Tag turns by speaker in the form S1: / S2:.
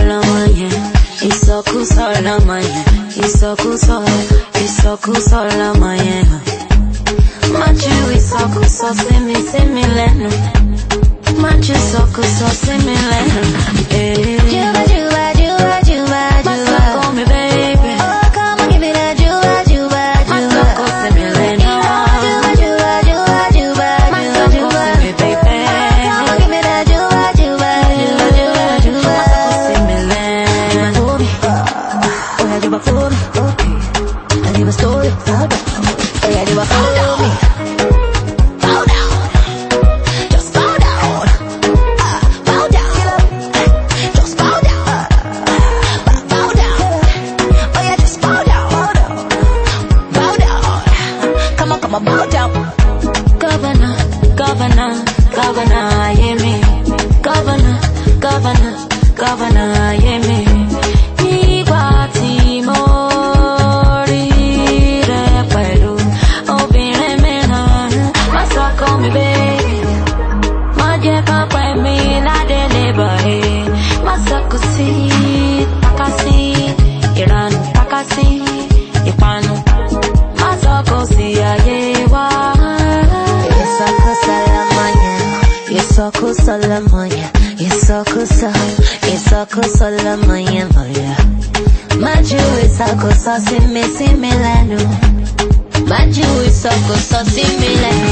S1: solomanye, isoku solomanye, isoku sol, isoku solomanye. Machu isoku so simi simi lenu, machu isoku so simi lenu. governor, governor, yeah me. Governor, governor, governor, yeah me. Ìgbà tí mo rí rẹ pẹ̀lú obìnrin mìíràn, má sọkọ mi baby. Má jẹ́ ká mi ládé lè bọ̀ ẹ́, má sọkọ. soco sola manhã, e soco só, e soco sola manhã, manhã. Maju e soco só se me similano, Maju e soco só se me lano.